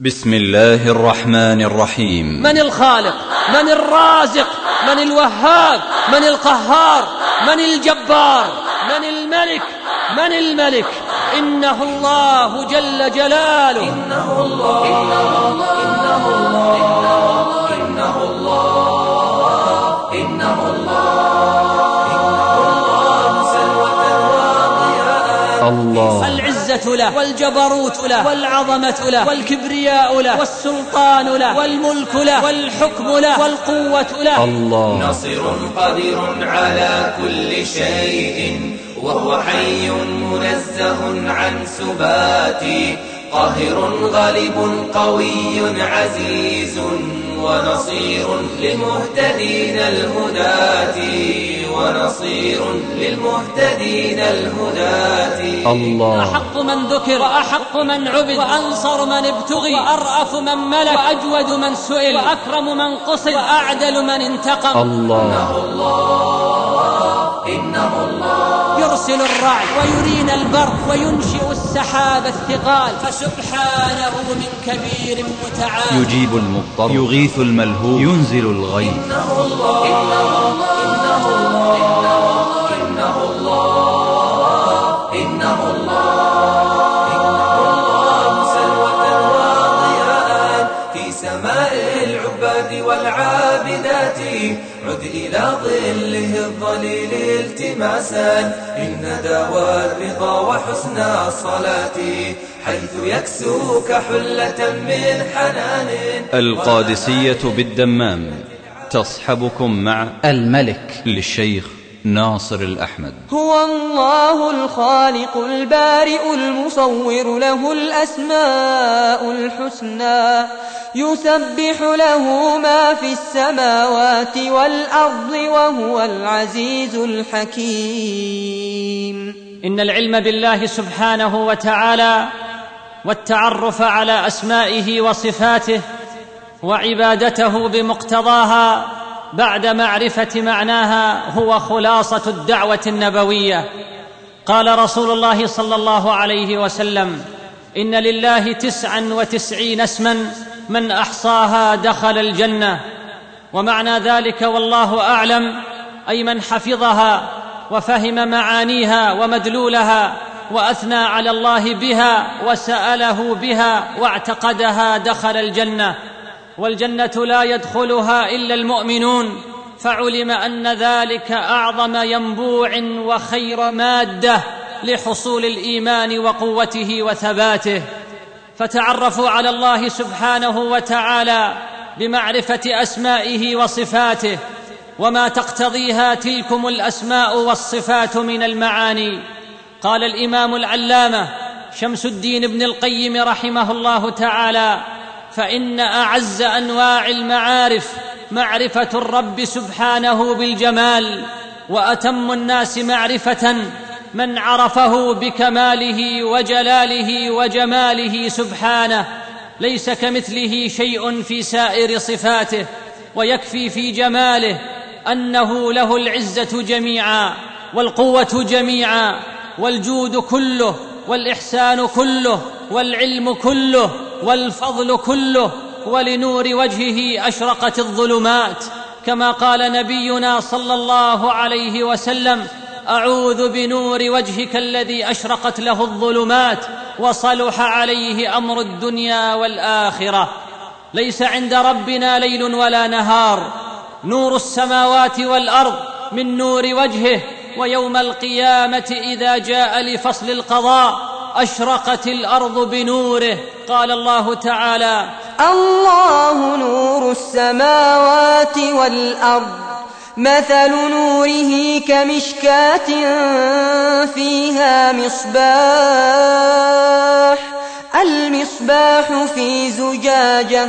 بسم الله الرحمن الرحيم. من الخالق من الرازق من الوهاب من القهار من الجبار من الملك من الملك. إنه الله جل جلاله. إنه الله. إنه الله إنه الله إنه الله إنه الله الله العزة له والجبروت له والعظمة له والكبرياء له والسلطان له والملك له والحكم له والقوة له. الله. ناصر قدير على كل شيء وهو حي منزه عن سبات قاهر غالب قوي عزيز ونصير للمهتدين الهداة. ونصير للمهتدين الهداة. الله. أحق من ذكر وأحق من عبد وأنصر من ابتغي وأرأف من ملك وأجود من سئل وأكرم من قصد وأعدل من انتقم. الله. إنه الله يرسل الرعد ويرينا البر وينشئ السحاب الثقال. فسبحانه من كبير متعال. يجيب المضطر يغيث الملهوف ينزل الغيث. إنه الله إنه الله. عد إلى ظله الظليل التماسا. إن دواء الرضا وحسن الصلاة حيث يكسوك حلة من حنان. القادسية بالدمام تصحبكم مع الملك. للشيخ ناصر الأحمد. هو الله الخالق البارئ المصور له الأسماء الحسنى. يسبح له ما في السماوات والأرض وهو العزيز الحكيم. إن العلم بالله سبحانه وتعالى والتعرف على أسمائه وصفاته وعبادته بمقتضاها بعد معرفة معناها هو خلاصة الدعوة النبوية. قال رسول الله صلى الله عليه وسلم إن لله تسعا وتسعين اسما من أحصاها دخل الجنة. ومعنى ذلك والله أعلم أي من حفظها وفهم معانيها ومدلولها وأثنى على الله بها وسأله بها واعتقدها دخل الجنة. والجنة لا يدخلها إلا المؤمنون فعلم أن ذلك أعظم ينبوع وخير مادة لحصول الإيمان وقوته وثباته. فتعرفوا على الله سبحانه وتعالى بمعرفة أسمائه وصفاته وما تقتضيها تلكم الأسماء والصفات من المعاني. قال الإمام العلامة شمس الدين ابن القيم رحمه الله تعالى فإن أعز أنواع المعارف معرفة الرب سبحانه بالجمال وأتم الناس معرفة من عرفه بكماله وجلاله وجماله سبحانه ليس كمثله شيء في سائر صفاته ويكفي في جماله أنه له العزة جميعا والقوة جميعا والجود كله والإحسان كله والعلم كله. والفضل كله ولنور وجهه أشرقت الظلمات كما قال نبينا صلى الله عليه وسلم أعوذ بنور وجهك الذي أشرقت له الظلمات وصلح عليه أمر الدنيا والآخرة. ليس عند ربنا ليل ولا نهار. نور السماوات والأرض من نور وجهه ويوم القيامة إذا جاء لفصل القضاء. أشرقت الأرض بنوره قال الله تعالى الله نور السماوات والأرض مثل نوره كمشكاة فيها مصباح المصباح في زجاجة.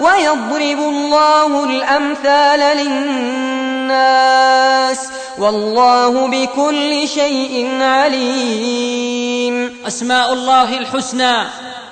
ويضرب الله الأمثال للناس والله بكل شيء عليم. أسماء الله الحسنى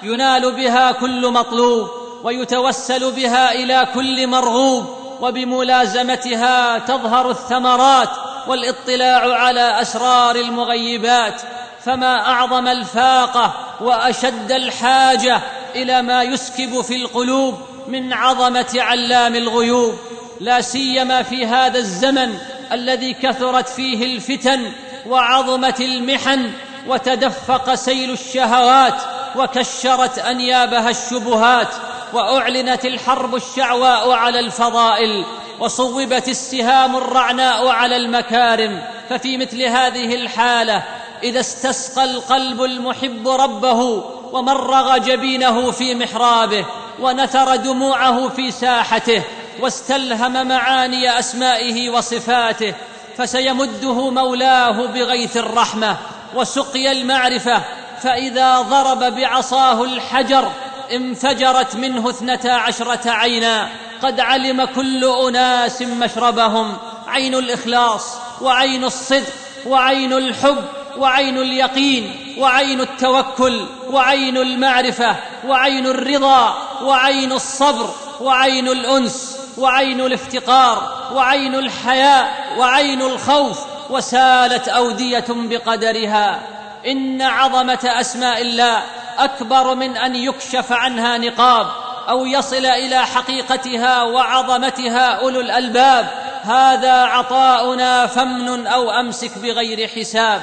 ينال بها كل مطلوب ويتوسل بها إلى كل مرغوب وبملازمتها تظهر الثمرات والاطلاع على أسرار المغيبات فما أعظم الفاقة وأشد الحاجة إلى ما يسكب في القلوب من عظمة علام الغيوب لا سيما في هذا الزمن الذي كثرت فيه الفتن وعظمت المحن وتدفق سيل الشهوات وكشرت أنيابها الشبهات وأعلنت الحرب الشعواء على الفضائل وصوبت السهام الرعناء على المكارم. ففي مثل هذه الحالة إذا استسقى القلب المحب ربه ومرغ جبينه في محرابه ونثر دموعه في ساحته واستلهم معاني أسمائه وصفاته فسيمده مولاه بغيث الرحمة وسقيا المعرفة فإذا ضرب بعصاه الحجر انفجرت منه اثنتا عشرة عينا قد علم كل أناس مشربهم عين الإخلاص وعين الصدق وعين الحب وعين اليقين وعين التوكل وعين المعرفة وعين الرضا وعين الصبر وعين الأنس وعين الافتقار وعين الحياء وعين الخوف وسالت أودية بقدرها. إن عظمة أسماء الله أكبر من أن يكشف عنها نقاب أو يصل إلى حقيقتها وعظمتها أولو الألباب. هذا عطاؤنا فمن أو أمسك بغير حساب.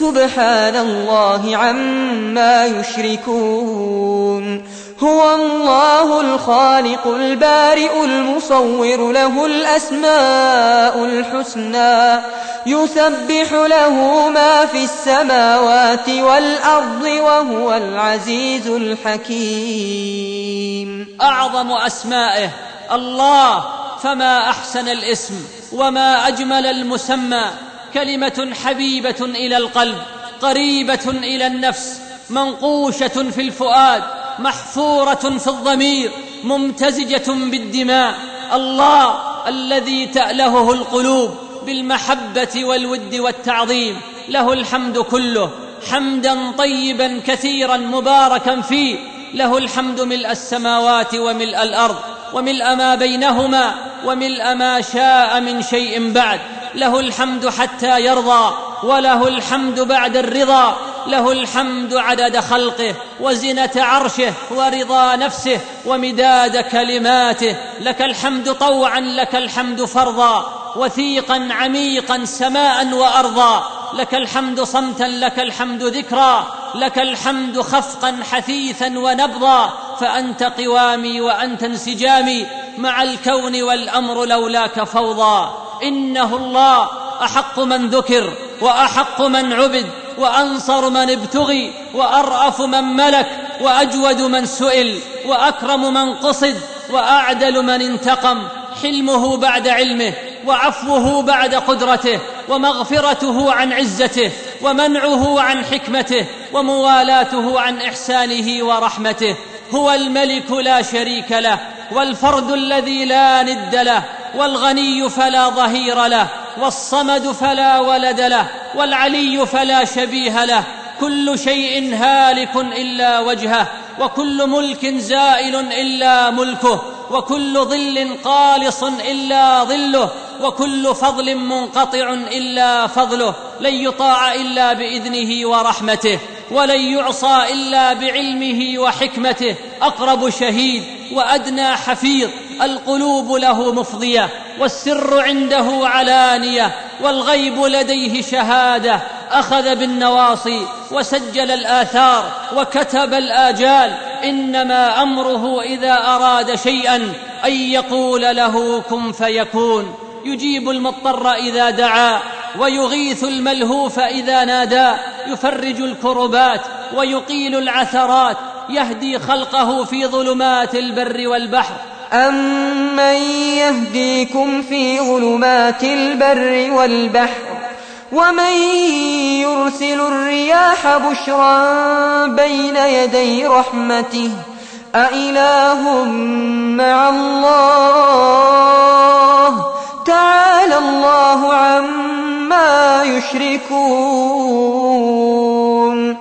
سبحان الله عما يشركون. هو الله الخالق البارئ المصور له الأسماء الحسنى. يسبح له ما في السماوات والأرض وهو العزيز الحكيم. أعظم أسمائه الله فما أحسن الاسم وما أجمل المسمى. كلمة حبيبة إلى القلب قريبة إلى النفس منقوشة في الفؤاد محفورة في الضمير ممتزجة بالدماء. الله الذي تألهه القلوب بالمحبة والود والتعظيم. له الحمد كله حمدا طيبا كثيرا مباركا فيه. له الحمد ملء السماوات وملء الأرض. وملء ما بينهما وملء ما شاء من شيء بعد. له الحمد حتى يرضى وله الحمد بعد الرضا. له الحمد عدد خلقه وزنة عرشه ورضا نفسه ومداد كلماته. لك الحمد طوعا لك الحمد فرضا. وثيقا عميقا سماء وارضا. لك الحمد صمتا لك الحمد ذكرا. لك الحمد خفقا حثيثا ونبضا. فأنت قوامي وأنت انسجامي مع الكون والأمر لولاك فوضى. إنه الله أحق من ذكر وأحق من عبد وأنصر من ابتغي وأرأف من ملك وأجود من سئل وأكرم من قصد وأعدل من انتقم. حلمه بعد علمه وعفوه بعد قدرته ومغفرته عن عزته ومنعه عن حكمته وموالاته عن إحسانه ورحمته. هو الملك لا شريك له والفرد الذي لا ند له والغني فلا ظهير له والصمد فلا ولد له والعلي فلا شبيه له كل شيء هالك إلا وجهه. وكل ملك زائل إلا ملكه وكل ظل قالص إلا ظله وكل فضل منقطع إلا فضله لن يطاع إلا بإذنه ورحمته ولن يعصى إلا بعلمه وحكمته أقرب شهيد وأدنى حفيظ القلوب له مفضية والسر عنده علانية والغيب لديه شهادة أخذ بالنواصي وسجل الآثار وكتب الآجال إنما أمره إذا أراد شيئا أن يقول له كن فيكون. يجيب المضطر إذا دعا ويغيث الملهوف إذا نادى يفرج الكربات ويقيل العثرات يهدي خلقه في ظلمات البر والبحر. أمن يهديكم في ظلمات البر والبحر؟ ومن يرسل الرياح بشرا بين يدي رحمته أإله مع الله تعالى الله عما يشركون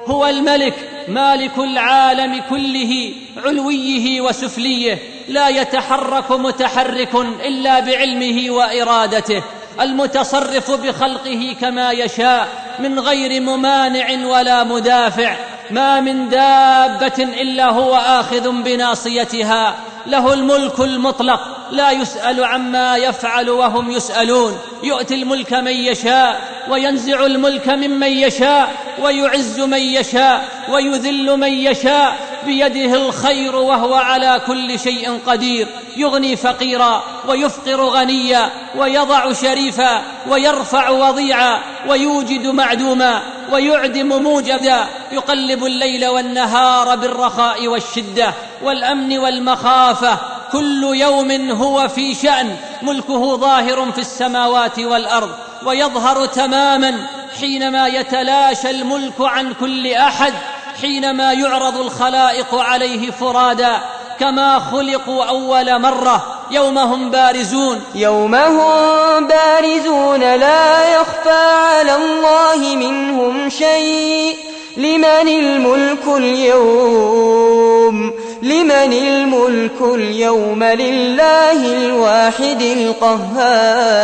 هو الملك مالك العالم كله علويه وسفليه لا يتحرك متحرك إلا بعلمه وإرادته المتصرف بخلقه كما يشاء من غير ممانع ولا مدافع ما من دابة إلا هو آخذ بناصيتها. له الملك المطلق لا يسأل عما يفعل وهم يسألون. يؤتي الملك من يشاء وينزع الملك ممن يشاء ويعز من يشاء ويذل من يشاء. بيده الخير وهو على كل شيء قدير. يغني فقيرا ويفقر غنيا ويضع شريفا ويرفع وضيعا ويوجد معدوما ويعدم موجدا. يقلب الليل والنهار بالرخاء والشدة والأمن والمخافة. كل يوم هو في شأن. ملكه ظاهر في السماوات والأرض. ويظهر تماما حينما يتلاشى الملك عن كل أحد. حينما يعرض الخلائق عليه فرادا كما خلقوا أول مرة يوم هم بارزون. يوم هم بارزون لا يخفى على الله منهم شيء. لمن الملك اليوم؟ لمن الملك اليوم لله الواحد القهار.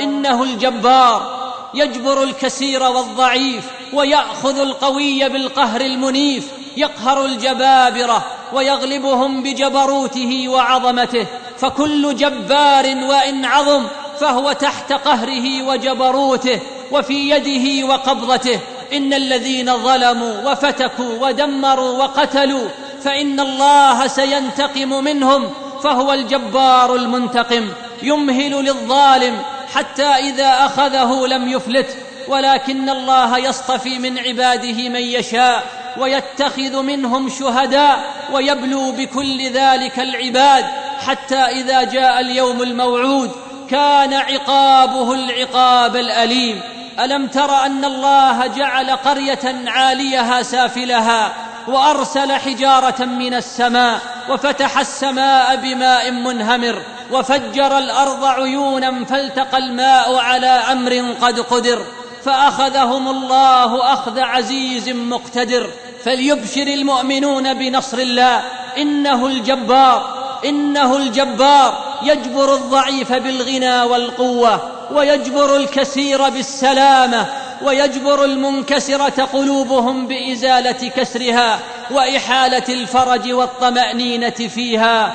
إنه الجبار يجبر الكثير والضعيف ويأخذ القوي بالقهر المنيف يقهر الجبابرة ويغلبهم بجبروته وعظمته فكل جبار وإن عظم فهو تحت قهره وجبروته وفي يده وقبضته إن الذين ظلموا وفتكوا ودمروا وقتلوا فإن الله سينتقم منهم فهو الجبار المنتقم يمهل للظالم حتى إذا أخذه لم يفلت ولكن الله يصطفي من عباده من يشاء ويتخذ منهم شهداء ويبلو بكل ذلك العباد حتى إذا جاء اليوم الموعود كان عقابه العقاب الأليم. ألم تر أن الله جعل قرية عاليها سافلها وأرسل حجارة من السماء وفتح السماء بماء منهمر وفجر الأرض عيونا فالتقى الماء على أمر قد قدر. فأخذهم الله أخذ عزيز مقتدر فليبشر المؤمنون بنصر الله. إنه الجبار إنه الجبار. يجبر الضعيف بالغنى والقوة ويجبر الكثير بالسلامة ويجبر المنكسرة قلوبهم بإزالة كسرها وإحالة الفرج والطمأنينة فيها.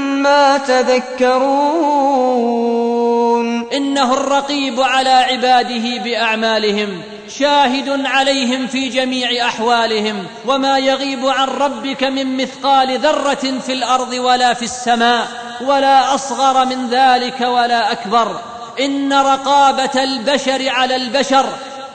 ما تذكرون. إنه الرقيب على عباده بأعمالهم شاهد عليهم في جميع أحوالهم وما يغيب عن ربك من مثقال ذرة في الأرض ولا في السماء ولا أصغر من ذلك ولا أكبر. إن رقابة البشر على البشر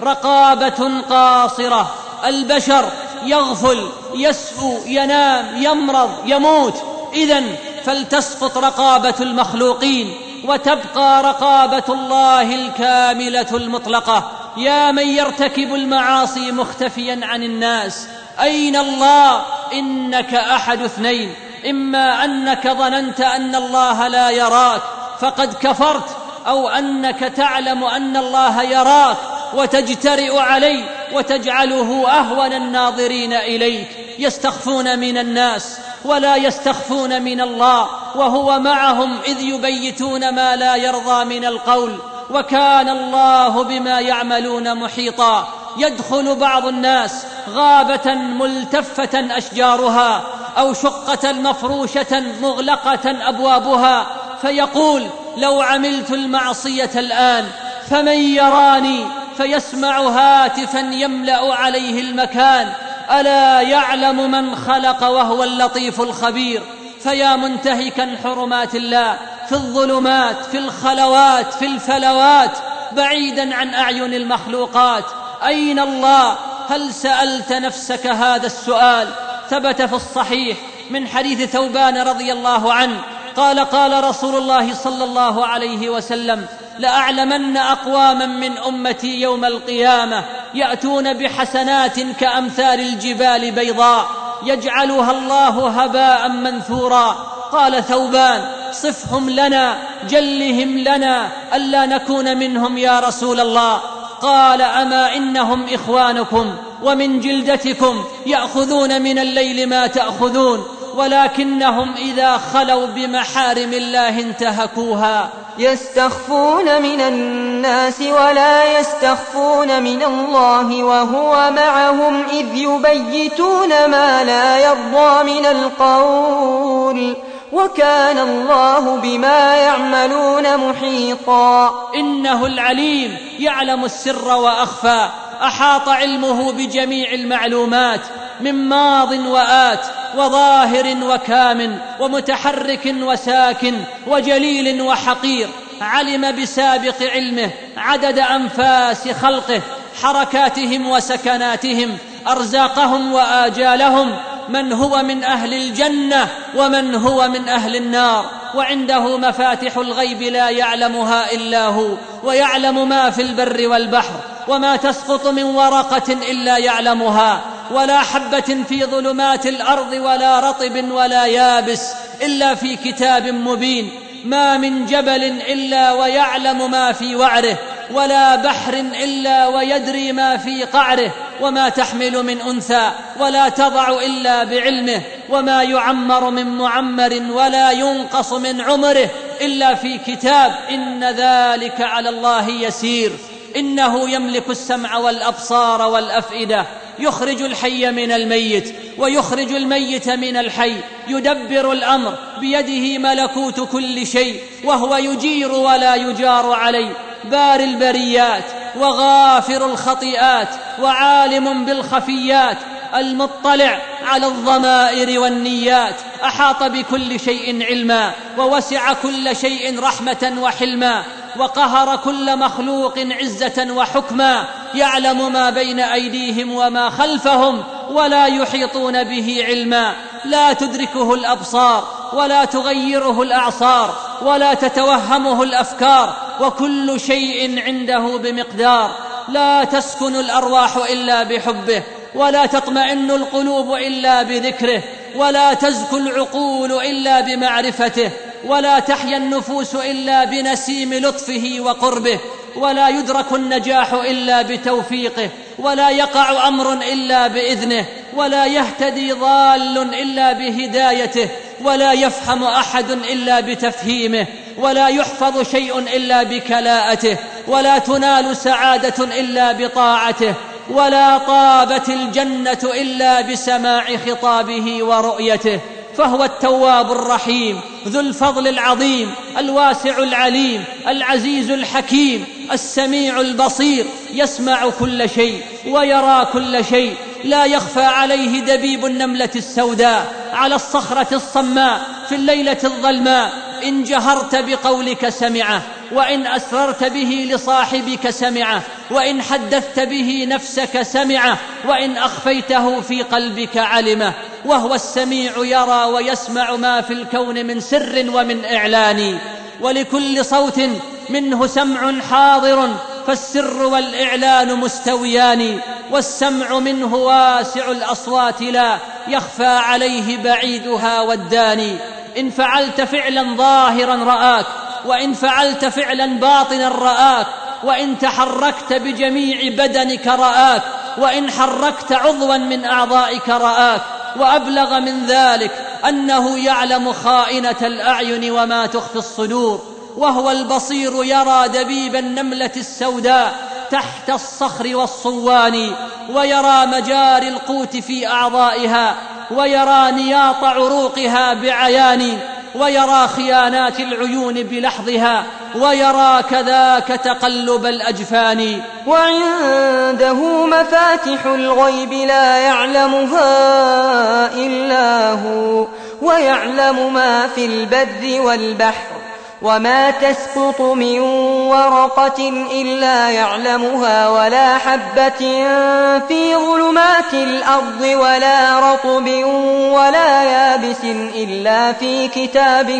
رقابة قاصرة. البشر يغفل يسهو ينام يمرض يموت. اذا فلتسقط رقابة المخلوقين وتبقى رقابة الله الكاملة المطلقة. يا من يرتكب المعاصي مختفيا عن الناس أين الله؟ إنك أحد اثنين. إما أنك ظننت أن الله لا يراك فقد كفرت أو أنك تعلم أن الله يراك وتجترئ عليه وتجعله أهون الناظرين إليك. يستخفون من الناس. ولا يستخفون من الله وهو معهم إذ يبيتون ما لا يرضى من القول وكان الله بما يعملون محيطا يدخل بعض الناس غابة ملتفة أشجارها أو شقة مفروشة مغلقة أبوابها فيقول لو عملت المعصية الآن فمن يراني فيسمع هاتفا يملأ عليه المكان ألا يعلم من خلق وهو اللطيف الخبير؟ فيا منتهكا حرمات الله في الظلمات في الخلوات في الفلوات بعيدا عن أعين المخلوقات. أين الله؟ هل سألت نفسك هذا السؤال؟ ثبت في الصحيح من حديث ثوبان رضي الله عنه قال قال رسول الله صلى الله عليه وسلم لأعلمن أقواما من أمتي يوم القيامة. يأتون بحسنات كأمثال الجبال بيضاء يجعلها الله هباء منثورا. قال ثوبان صفهم لنا جلهم لنا ألا نكون منهم يا رسول الله. قال أما إنهم إخوانكم ومن جلدتكم يأخذون من الليل ما تأخذون. ولكنهم إذا خلوا بمحارم الله انتهكوها. يستخفون من الناس ولا يستخفون من الله وهو معهم إذ يبيتون ما لا يرضى من القول. وكان الله بما يعملون محيطا. إنه العليم يعلم السر وأخفى. أحاط علمه بجميع المعلومات من ماض وآت وظاهر وكامن ومتحرك وساكن وجليل وحقير. علم بسابق علمه عدد أنفاس خلقه حركاتهم وسكناتهم أرزاقهم وآجالهم. من هو من أهل الجنة ومن هو من أهل النار؟ وعنده مفاتح الغيب لا يعلمها إلا هو ويعلم ما في البر والبحر. وما تسقط من ورقة إلا يعلمها ولا حبة في ظلمات الأرض ولا رطب ولا يابس إلا في كتاب مبين. ما من جبل إلا ويعلم ما في وعره ولا بحر إلا ويدري ما في قعره وما تحمل من أنثى ولا تضع إلا بعلمه وما يعمر من معمر ولا ينقص من عمره إلا في كتاب إن ذلك على الله يسير. إنه يملك السمع والأبصار والأفئدة يخرج الحي من الميت ويخرج الميت من الحي يدبر الأمر بيده ملكوت كل شيء وهو يجير ولا يجار عليه بار البريات وغافر الخطيئات وعالم بالخفيات المطلع على الضمائر والنيات أحاط بكل شيء علما ووسع كل شيء رحمة وحلما. وقهر كل مخلوق عزة وحكما يعلم ما بين أيديهم وما خلفهم ولا يحيطون به علما. لا تدركه الأبصار ولا تغيره الأعصار ولا تتوهمه الأفكار وكل شيء عنده بمقدار. لا تسكن الأرواح إلا بحبه ولا تطمئن القلوب إلا بذكره ولا تزكو العقول إلا بمعرفته ولا تحيا النفوس إلا بنسيم لطفه وقربه ولا يدرك النجاح إلا بتوفيقه ولا يقع أمر إلا بإذنه ولا يهتدي ضال إلا بهدايته ولا يفهم أحد إلا بتفهيمه ولا يحفظ شيء إلا بكلاءته ولا تنال سعادة إلا بطاعته ولا طابت الجنة إلا بسماع خطابه ورؤيته. فهو التواب الرحيم ذو الفضل العظيم الواسع العليم العزيز الحكيم السميع البصير يسمع كل شيء ويرى كل شيء لا يخفى عليه دبيب النملة السوداء على الصخرة الصماء في الليلة الظلماء إن جهرت بقولك سمعه. وإن أسررت به لصاحبك سمعه وإن حدثت به نفسك سمعه وإن أخفيته في قلبك علمه. وهو السميع يرى ويسمع ما في الكون من سر ومن إعلان. ولكل صوت منه سمع حاضر فالسر والإعلان مستويان. والسمع منه واسع الأصوات لا يخفى عليه بعيدها والداني. إن فعلت فعلا ظاهرا رآك وإن فعلت فعلا باطنا رآك وإن تحركت بجميع بدنك رآك وإن حركت عضوا من أعضائك رآك. وأبلغ من ذلك أنه يعلم خائنة الأعين وما تخفي الصدور وهو البصير يرى دبيب النملة السوداء تحت الصخر والصوان ويرى مجاري القوت في أعضائها ويرى نياط عروقها بعيان. ويرى خيانات العيون بلحظها ويرى كذاك تقلب الأجفان. وعنده مفاتح الغيب لا يعلمها إلا هو ويعلم ما في البر والبحر. وما تسقط من ورقة إلا يعلمها ولا حبة في ظلمات الأرض ولا رطب ولا يابس إلا في كتاب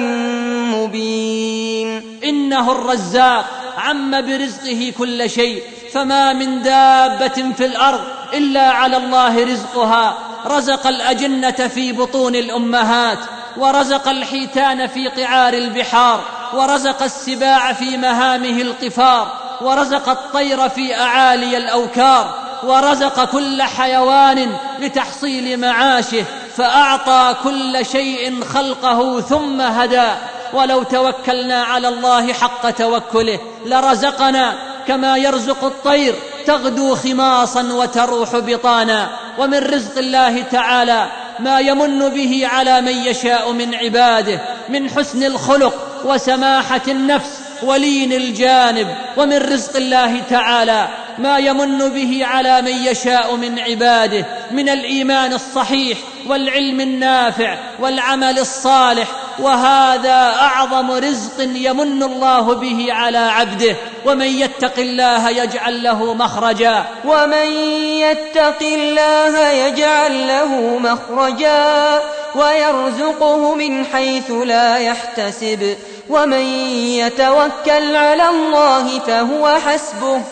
مبين انه الرزاق عم برزقه كل شيء فما من دابه في الأرض الا على الله رزقها رزق الاجنه في بطون الامهات ورزق الحيتان في قعار البحار ورزق السباع في مهامه القفار ورزق الطير في أعالي الأوكار ورزق كل حيوان لتحصيل معاشه فأعطى كل شيء خلقه ثم هدى. ولو توكلنا على الله حق توكله لرزقنا كما يرزق الطير تغدو خماصا وتروح بطانا. ومن رزق الله تعالى ما يمن به على من يشاء من عباده من حسن الخلق وسماحة النفس ولين الجانب ومن رزق الله تعالى. ما يمن به على من يشاء من عباده من الإيمان الصحيح والعلم النافع والعمل الصالح وهذا أعظم رزق يمن الله به على عبده. ومن يتق الله يجعل له مخرجا. ومن يتق الله يجعل له مخرجا. ويرزقه من حيث لا يحتسب. ومن يتوكل على الله فهو حسبه.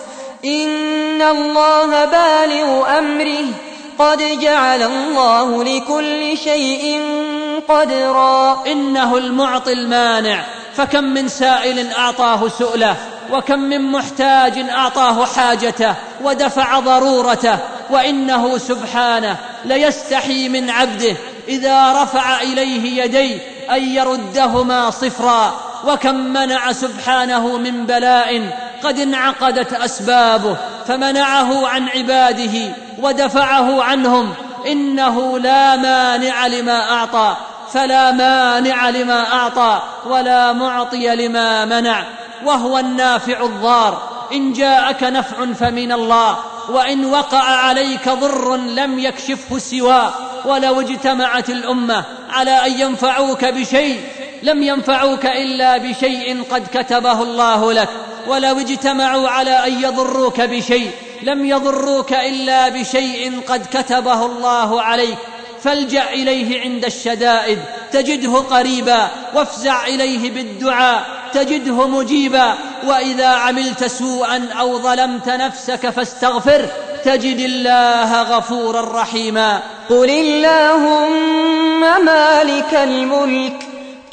إن الله بالغ أمره. قد جعل الله لكل شيء قدرا. إنه المعطي المانع. فكم من سائل أعطاه سؤله وكم من محتاج أعطاه حاجته ودفع ضرورته وإنه سبحانه ليستحي من عبده إذا رفع إليه يديه أن يردهما صفرا. وكم منع سبحانه من بلاء قد انعقدت أسبابه فمنعه عن عباده ودفعه عنهم إنه لا مانع لما أعطى فلا مانع لما أعطى ولا معطي لما منع وهو النافع الضار إن جاءك نفع فمن الله وإن وقع عليك ضر لم يكشفه سواه ولو اجتمعت الأمة على أن ينفعوك بشيء لم ينفعوك إلا بشيء قد كتبه الله لك. ولو اجتمعوا على أن يضروك بشيء لم يضروك إلا بشيء قد كتبه الله عليك. فالجأ إليه عند الشدائد تجده قريبا وافزع إليه بالدعاء تجده مجيبا. وإذا عملت سوءا أو ظلمت نفسك فاستغفر تجد الله غفورا رحيما. قل اللهم مالك الملك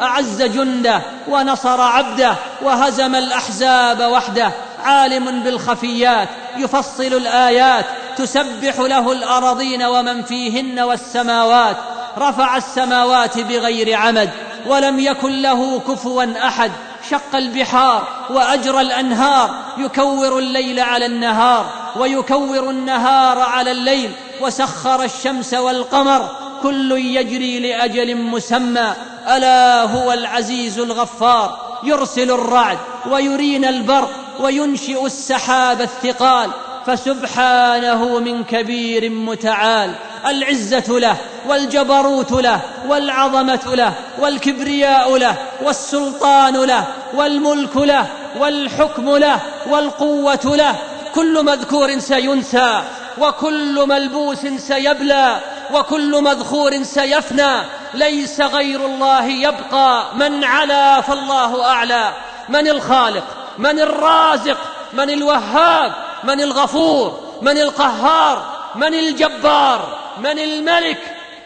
أعز جنده ونصر عبده وهزم الأحزاب وحده. عالم بالخفيات يفصل الآيات تسبح له الارضين ومن فيهن والسماوات. رفع السماوات بغير عمد ولم يكن له كفوا أحد. شق البحار وأجرى الأنهار يكور الليل على النهار ويكور النهار على الليل. وسخر الشمس والقمر كل يجري لأجل مسمى. ألا هو العزيز الغفار يرسل الرعد ويرينا البرق وينشئ السحاب الثقال فسبحانه من كبير متعال العزة له والجبروت له والعظمة له والكبرياء له والسلطان له والملك له والحكم له والقوة له كل مذكور سينسى وكل ملبوس سيبلى وكل مذخور سيفنى ليس غير الله يبقى. من علا فالله أعلى. من الخالق من الرازق من الوهاب من الغفور من القهار من الجبار من الملك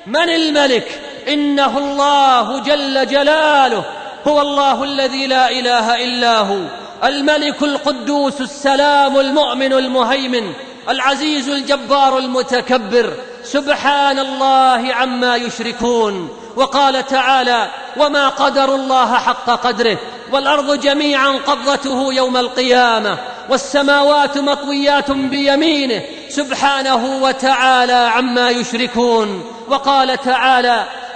من الملك. إنه الله جل جلاله. هو الله الذي لا إله إلا هو. الملك القدوس السلام المؤمن المهيمن. العزيز الجبار المتكبر. سبحان الله عما يشركون وقال تعالى وما قدروا الله حق قدره والأرض جميعا قبضته يوم القيامة والسماوات مطويات بيمينه سبحانه وتعالى عما يشركون وقال تعالى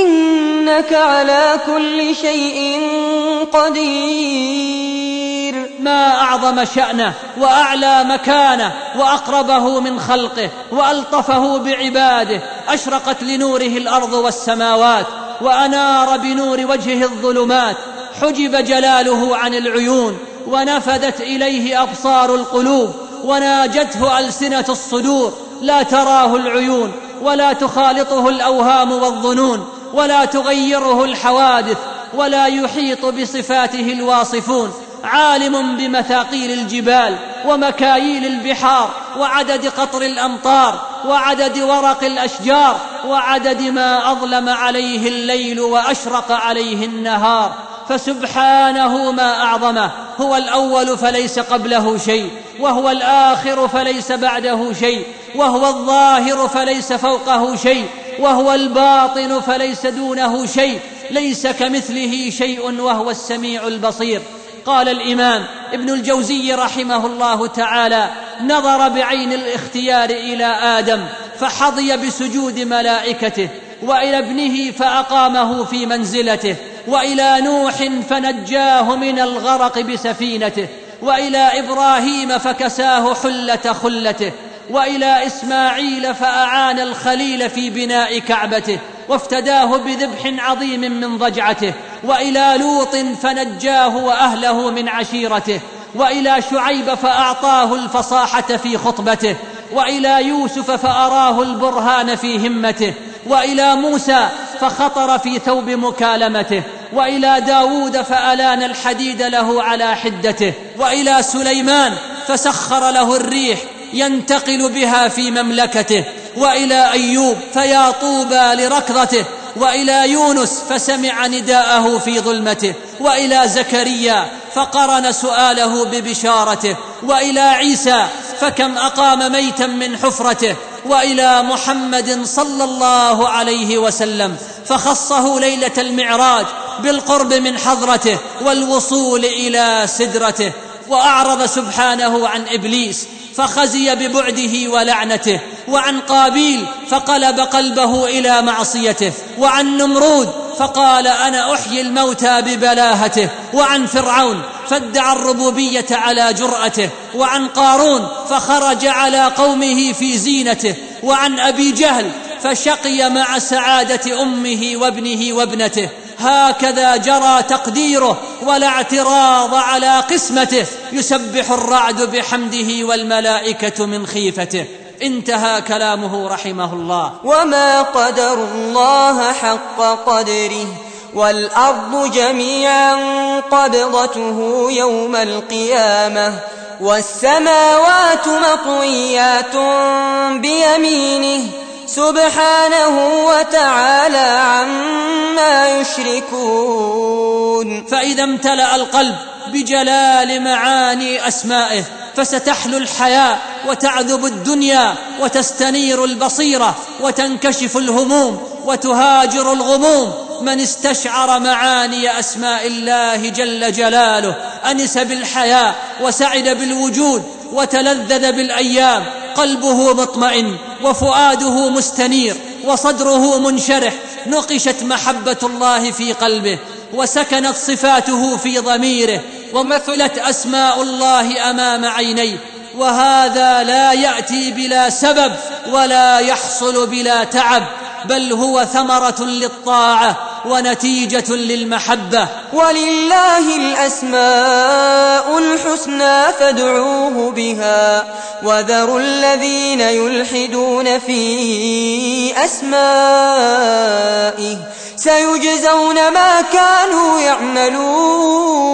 إنك على كل شيء قدير. ما أعظم شأنه وأعلى مكانه وأقربه من خلقه وألطفه بعباده. أشرقت لنوره الأرض والسماوات وأنار بنور وجهه الظلمات. حجب جلاله عن العيون ونفذت إليه أبصار القلوب وناجته ألسنة الصدور. لا تراه العيون ولا تخالطه الأوهام والظنون. ولا تغيره الحوادث ولا يحيط بصفاته الواصفون. عالم بمثاقيل الجبال ومكاييل البحار وعدد قطر الأمطار وعدد ورق الأشجار وعدد ما أظلم عليه الليل وأشرق عليه النهار. فسبحانه ما أعظمه هو الأول فليس قبله شيء وهو الآخر فليس بعده شيء وهو الظاهر فليس فوقه شيء. وهو الباطن فليس دونه شيء ليس كمثله شيء وهو السميع البصير. قال الإمام ابن الجوزي رحمه الله تعالى نظر بعين الاختيار إلى آدم فحظي بسجود ملائكته وإلى ابنه فأقامه في منزلته وإلى نوح فنجاه من الغرق بسفينته وإلى إبراهيم فكساه حلة خلته وإلى إسماعيل فأعان الخليل في بناء كعبته وافتداه بذبح عظيم من ضجعته وإلى لوط فنجاه وأهله من عشيرته وإلى شعيب فأعطاه الفصاحة في خطبته وإلى يوسف فأراه البرهان في همته وإلى موسى فخطر في ثوب مكالمته وإلى داود فألان الحديد له على حدته وإلى سليمان فسخر له الريح ينتقل بها في مملكته. وإلى أيوب فيا طوبى لركضته. وإلى يونس فسمع نداءه في ظلمته. وإلى زكريا فقرن سؤاله ببشارته. وإلى عيسى فكم أقام ميتا من حفرته. وإلى محمد صلى الله عليه وسلم فخصه ليلة المعراج بالقرب من حضرته والوصول إلى سدرته. وأعرض سبحانه عن إبليس فخزي ببعده ولعنته وعن قابيل فقلب قلبه إلى معصيته وعن نمرود فقال أنا أحيي الموتى ببلاهته وعن فرعون فادعى الربوبية على جرأته وعن قارون فخرج على قومه في زينته وعن أبي جهل فشقي مع سعادة أمه وابنه وابنته هكذا جرى تقديره ولا اعتراض على قسمته. يسبح الرعد بحمده والملائكة من خيفته. انتهى كلامه رحمه الله. وما قدر الله حق قدره والأرض جميعا قبضته يوم القيامة والسماوات مطويات بيمينه سبحانه وتعالى عما يشركون. فإذا امتلأ القلب بجلال معاني أسمائه فستحلو الحياة وتعذب الدنيا وتستنير البصيرة وتنكشف الهموم وتهاجر الغموم. من استشعر معاني أسماء الله جل جلاله أنس بالحياة وسعد بالوجود وتلذذ بالأيام قلبه مطمئن وفؤاده مستنير وصدره منشرح نقشت محبة الله في قلبه وسكنت صفاته في ضميره ومثلت أسماء الله أمام عينيه وهذا لا يأتي بلا سبب ولا يحصل بلا تعب بل هو ثمرة للطاعة ونتيجة للمحبة. ولله الأسماء الحسنى فادعوه بها. وذروا الذين يلحدون في أسمائه. سيجزون ما كانوا يعملون.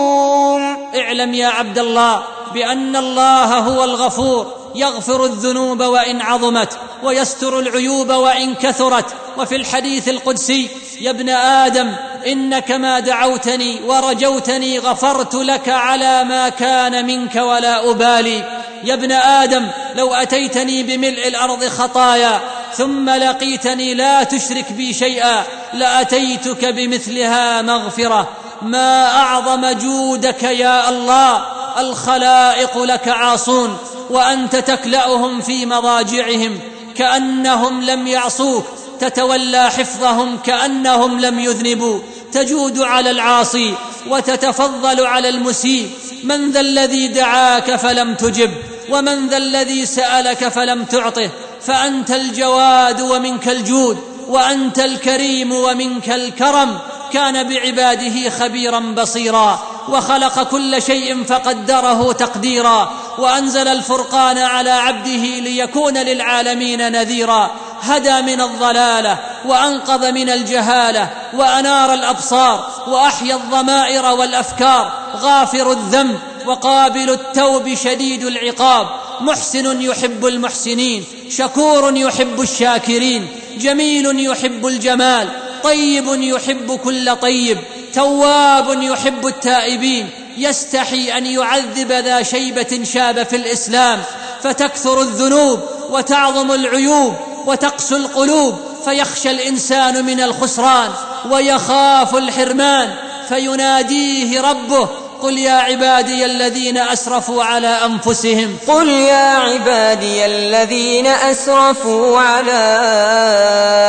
اعلم يا عبد الله بأن الله هو الغفور يغفر الذنوب وإن عظمت ويستر العيوب وإن كثرت. وفي الحديث القدسي يا ابن آدم إنك ما دعوتني ورجوتني غفرت لك على ما كان منك ولا أبالي. يا ابن آدم لو أتيتني بملء الأرض خطايا ثم لقيتني لا تشرك بي شيئا لأتيتك بمثلها مغفرة. ما أعظم جودك يا الله الخلائق لك عاصون وأنت تكلأهم في مضاجعهم كأنهم لم يعصوك تتولى حفظهم كأنهم لم يذنبوا تجود على العاصي وتتفضل على المسيء من ذا الذي دعاك فلم تجب ومن ذا الذي سألك فلم تعطه فأنت الجواد ومنك الجود وأنت الكريم ومنك الكرم كان بعباده خبيرا بصيرا وخلق كل شيء فقدره تقديرا وأنزل الفرقان على عبده ليكون للعالمين نذيرا. هدى من الضلالة وأنقذ من الجهالة وأنار الأبصار وأحيا الضمائر والأفكار. غافر الذنب وقابل التوب شديد العقاب. محسن يحب المحسنين شكور يحب الشاكرين. جميل يحب الجمال طيب يحب كل طيب تواب يحب التائبين يستحي أن يعذب ذا شيبة شاب في الإسلام فتكثر الذنوب وتعظم العيوب وتقسو القلوب فيخشى الإنسان من الخسران ويخاف الحرمان فيناديه ربه قل يا عبادي الذين أسرفوا على أنفسهم. قل يا عبادي الذين أسرفوا على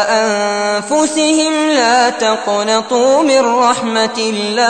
أنفسهم لا تقنطوا من رحمة الله.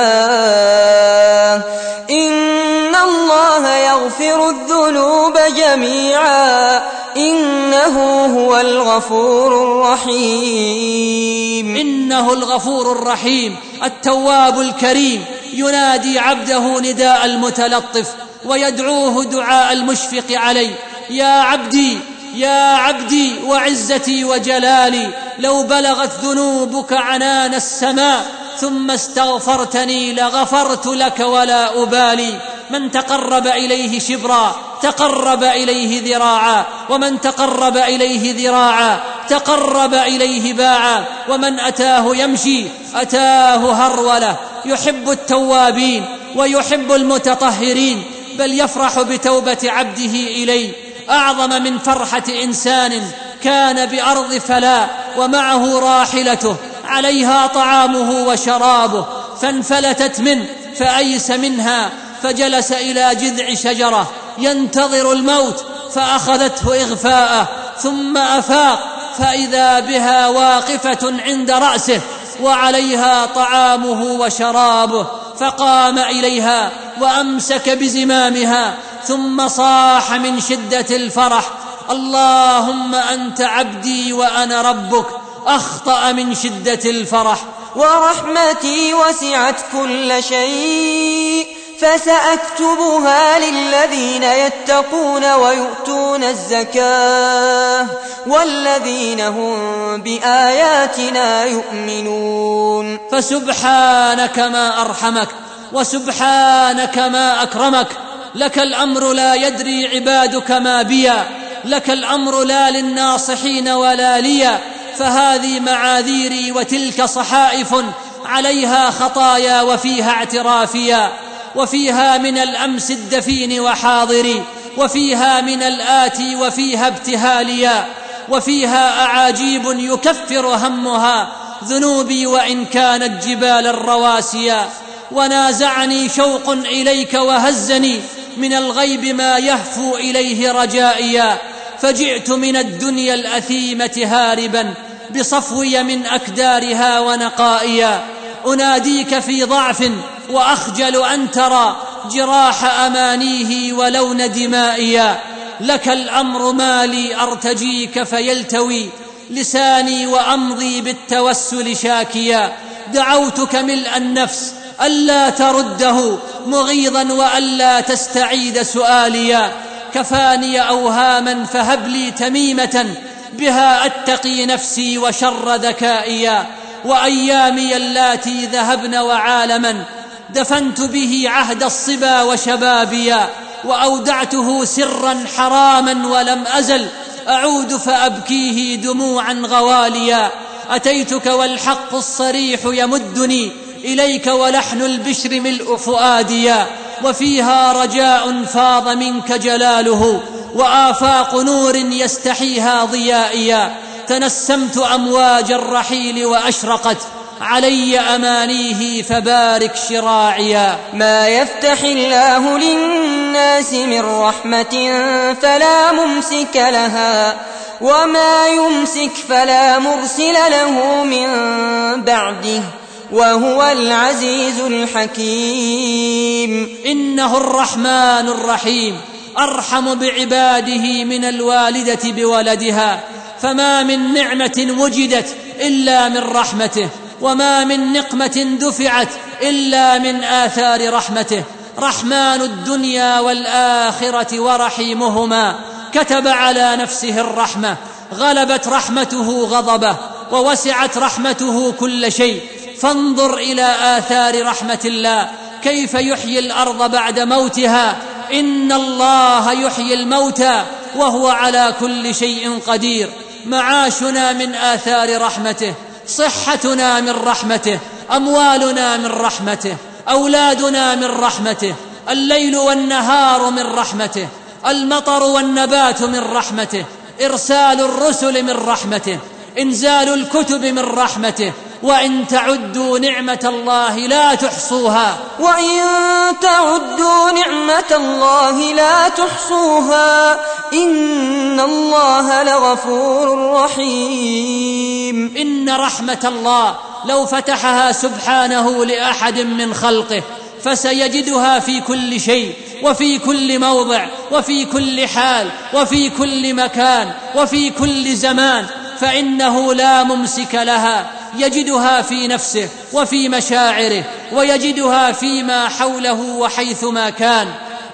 إن الله يغفر الذنوب جميعا. إنه هو الغفور الرحيم. إنه الغفور الرحيم. التواب الكريم. ينادي عبده نداء المتلطف ويدعوه دعاء المشفق عليه يا عبدي يا عبدي وعزتي وجلالي لو بلغت ذنوبك عنان السماء ثم استغفرتني لغفرت لك ولا أبالي. من تقرب إليه شبرا تقرب إليه ذراعا ومن تقرب إليه ذراعا تقرب إليه باعا ومن أتاه يمشي أتاه هرولة. يحب التوابين ويحب المتطهرين بل يفرح بتوبة عبده اليه أعظم من فرحة إنسان كان بأرض فلا ومعه راحلته. عليها طعامه وشرابه فانفلتت منه فأيس منها. فجلس إلى جذع شجرة ينتظر الموت فأخذته إغفاءه ثم أفاق فإذا بها واقفة عند رأسه وعليها طعامه وشرابه فقام إليها وأمسك بزمامها ثم صاح من شدة الفرح اللهم أنت عبدي وأنا ربك أخطأ من شدة الفرح. ورحمتي وسعت كل شيء. فسأكتبها للذين يتقون ويؤتون الزكاة والذين هم بآياتنا يؤمنون. فسبحانك ما أرحمك وسبحانك ما أكرمك. لك الأمر لا يدري عبادك ما بيا. لك الأمر لا للناصحين ولا ليا. فهذه معاذيري وتلك صحائف عليها خطايا وفيها اعترافيا. وفيها من الأمس الدفين وحاضري وفيها من الاتي وفيها ابتهاليا وفيها أعاجيب يكفر همها ذنوبي وإن كانت جبال الرواسيا. ونازعني شوق إليك وهزني من الغيب ما يهفو إليه رجائيا. فجئت من الدنيا الأثيمة هاربا بصفوي من أكدارها ونقائيا. أناديك في ضعف وأخجل أن ترى جراح أمانيه ولون دمائيا لك الأمر ما لي أرتجيك فيلتوي لساني وأمضي بالتوسل شاكيا. دعوتك ملء النفس ألا ترده مغيظا وألا تستعيد سؤاليا. كفاني أوهاما فهب لي تميمة بها أتقي نفسي وشر ذكائيا. وأيامي اللاتي ذهبن وعالما دفنت به عهد الصبا وشبابيا وأودعته سرا حراما ولم أزل أعود فأبكيه دموعا غواليا. أتيتك والحق الصريح يمدني إليك ولحن البشر ملء فؤاديا. وفيها رجاء فاض منك جلاله وآفاق نور يستحيها ضيائيا. تنسمت أمواج الرحيل وأشرقت علي أمانيه فبارك شراعيا. ما يفتح الله للناس من رحمة فلا ممسك لها وما يمسك فلا مرسل له من بعده وهو العزيز الحكيم. إنه الرحمن الرحيم أرحم بعباده من الوالدة بولدها فما من نعمة وجدت إلا من رحمته وما من نقمة دفعت إلا من آثار رحمته. رحمن الدنيا والآخرة ورحيمهما. كتب على نفسه الرحمة. غلبت رحمته غضبه ووسعت رحمته كل شيء. فانظر إلى آثار رحمة الله. كيف يحيي الأرض بعد موتها؟ إن الله يحيي الموتى وهو على كل شيء قدير. معاشنا من آثار رحمته صحتنا من رحمته أموالنا من رحمته أولادنا من رحمته الليل والنهار من رحمته المطر والنبات من رحمته إرسال الرسل من رحمته إنزال الكتب من رحمته وإن تعدوا نعمة الله لا تحصوها. وإن تعدوا نعمة الله لا تحصوها. إن الله لغفور رحيم. إن رحمة الله لو فتحها سبحانه لأحد من خلقه فسيجدها في كل شيء وفي كل موضع وفي كل حال وفي كل مكان وفي كل زمان فإنه لا ممسك لها. يجدها في نفسه وفي مشاعره ويجدها فيما حوله وحيثما كان.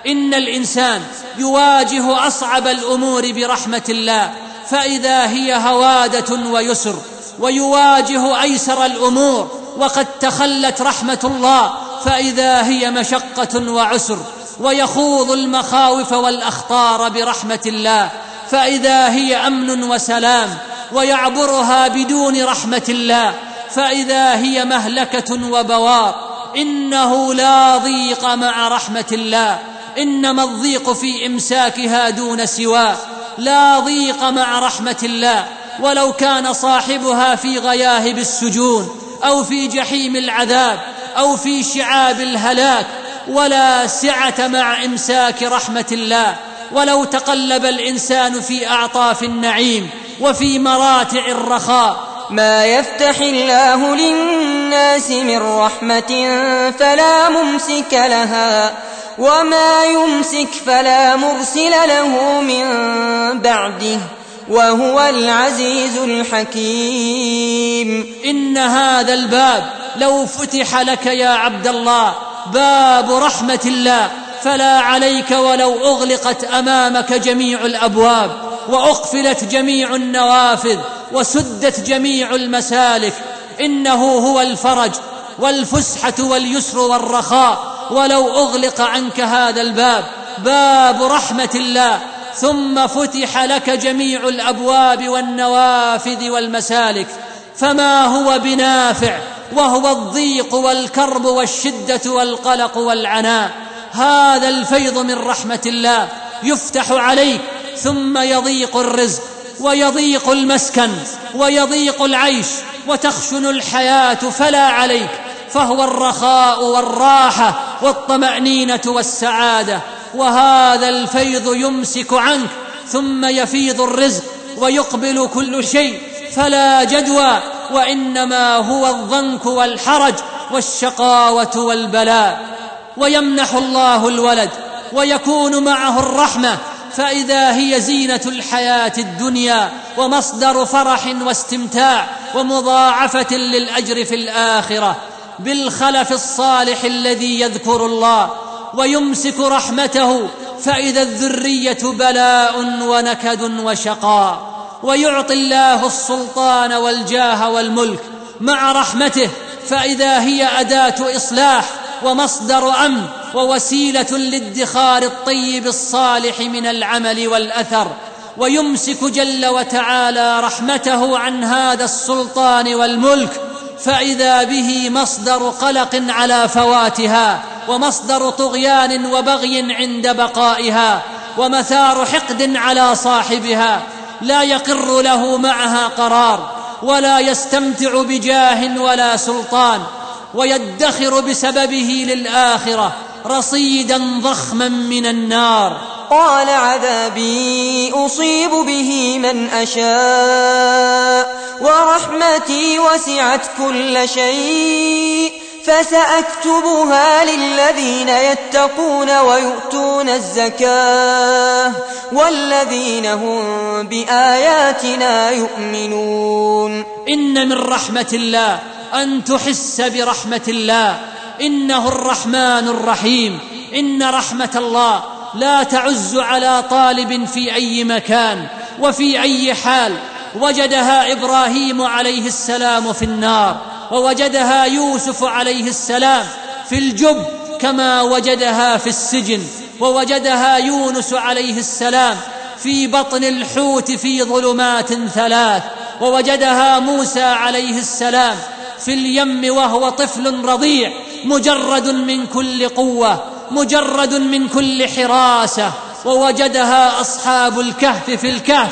إن الإنسان يواجه أصعب الأمور برحمة الله فإذا هي هوادة ويسر ويواجه أيسر الأمور وقد تخلت رحمة الله فإذا هي مشقة وعسر ويخوض المخاوف والأخطار برحمة الله فإذا هي أمن وسلام ويعبرها بدون رحمة الله فإذا هي مهلكة وبوار إنه لا ضيق مع رحمة الله إنما الضيق في إمساكها دون سواه لا ضيق مع رحمة الله ولو كان صاحبها في غياهب السجون أو في جحيم العذاب أو في شعاب الهلاك ولا سعة مع إمساك رحمة الله ولو تقلب الإنسان في أعطاف النعيم. وفي مراتع الرخاء. ما يفتح الله للناس من رحمة فلا ممسك لها وما يمسك فلا مرسل له من بعده وهو العزيز الحكيم. إن هذا الباب لو فتح لك يا عبد الله باب رحمة الله فلا عليك ولو أغلقت أمامك جميع الأبواب. وأقفلت جميع النوافذ وسدت جميع المسالك. إنه هو الفرج والفسحة واليسر والرخاء. ولو أغلق عنك هذا الباب باب رحمة الله. ثم فتح لك جميع الأبواب والنوافذ والمسالك. فما هو بنافع وهو الضيق والكرب والشدة والقلق والعناء. هذا الفيض من رحمة الله يفتح عليك ثم يضيق الرزق ويضيق المسكن ويضيق العيش وتخشن الحياة فلا عليك فهو الرخاء والراحة والطمأنينة والسعادة وهذا الفيض يمسك عنك ثم يفيض الرزق ويقبل كل شيء فلا جدوى وإنما هو الضنك والحرج والشقاوة والبلاء ويمنح الله الولد ويكون معه الرحمة فإذا هي زينة الحياة الدنيا ومصدر فرح واستمتاع ومضاعفة للأجر في الآخرة بالخلف الصالح الذي يذكر الله ويمسك رحمته فإذا الذرية بلاء ونكد وشقاء ويعطي الله السلطان والجاه والملك مع رحمته فإذا هي أداة إصلاح ومصدر أمن ووسيلة لادخار الطيب الصالح من العمل والأثر ويمسك جل وتعالى رحمته عن هذا السلطان والملك فإذا به مصدر قلق على فواتها ومصدر طغيان وبغي عند بقائها ومثار حقد على صاحبها لا يقر له معها قرار ولا يستمتع بجاه ولا سلطان. ويدخر بسببه للآخرة رصيدا ضخما من النار. قال عذابي أصيب به من أشاء ورحمتي وسعت كل شيء فسأكتبها للذين يتقون ويؤتون الزكاة والذين هم بآياتنا يؤمنون. إن من رحمة الله أن تحس برحمة الله. إنه الرحمن الرحيم. إن رحمة الله لا تعز على طالب في أي مكان وفي أي حال. وجدها إبراهيم عليه السلام في النار ووجدها يوسف عليه السلام في الجب كما وجدها في السجن ووجدها يونس عليه السلام في بطن الحوت في ظلمات ثلاث ووجدها موسى عليه السلام في اليم وهو طفل رضيع مجرد من كل قوة مجرد من كل حراسة ووجدها أصحاب الكهف في الكهف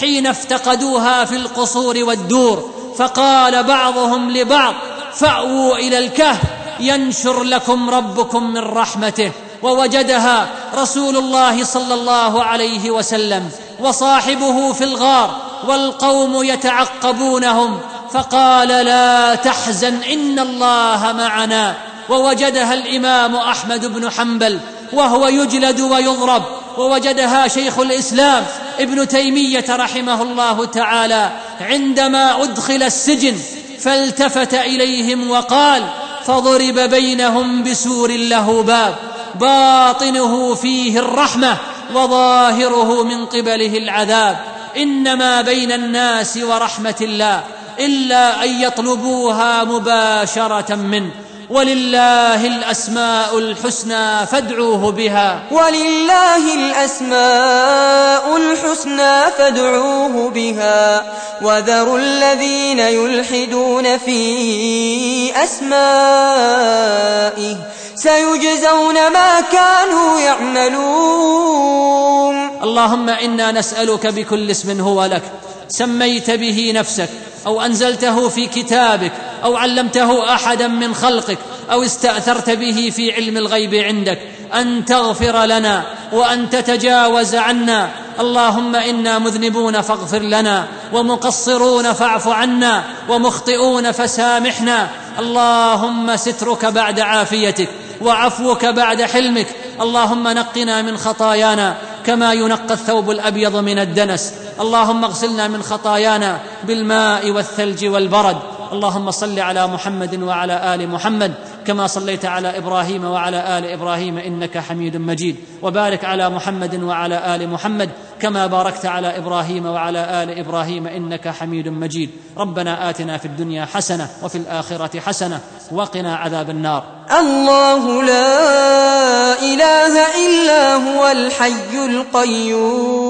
حين افتقدوها في القصور والدور. فقال بعضهم لبعض فأووا إلى الكهف ينشر لكم ربكم من رحمته. ووجدها رسول الله صلى الله عليه وسلم وصاحبه في الغار والقوم يتعقبونهم. فقال لا تحزن إن الله معنا. ووجدها الإمام أحمد بن حنبل وهو يجلد ويضرب. ووجدها شيخ الإسلام ابن تيمية رحمه الله تعالى عندما أدخل السجن فالتفت إليهم وقال فضرب بينهم بسور له باب. باطنه فيه الرحمة وظاهره من قبله العذاب. إنما بين الناس ورحمة الله. إلا أن يطلبوها مباشرة منه. ولله الأسماء الحسنى فادعوه بها. ولله الأسماء الحسنى فادعوه بها. وذروا الذين يلحدون في أسمائه. سيجزون ما كانوا يعملون. اللهم إنا نسألك بكل اسم هو لك. سميت به نفسك أو أنزلته في كتابك أو علمته أحدا من خلقك أو استأثرت به في علم الغيب عندك. أن تغفر لنا وأن تتجاوز عنا. اللهم إنا مذنبون فاغفر لنا ومقصرون فاعف عنا ومخطئون فسامحنا. اللهم سترك بعد عافيتك وعفوك بعد حلمك. اللهم نقنا من خطايانا كما ينقى الثوب الأبيض من الدنس. اللهم اغسلنا من خطايانا بالماء والثلج والبرد. اللهم صل على محمد وعلى آل محمد. كما صليت على إبراهيم وعلى آل إبراهيم إنك حميد مجيد. وبارك على محمد وعلى آل محمد كما باركت على إبراهيم وعلى آل إبراهيم إنك حميد مجيد. ربنا آتنا في الدنيا حسنة وفي الآخرة حسنة وقنا عذاب النار. الله لا إله إلا هو الحي القيوم.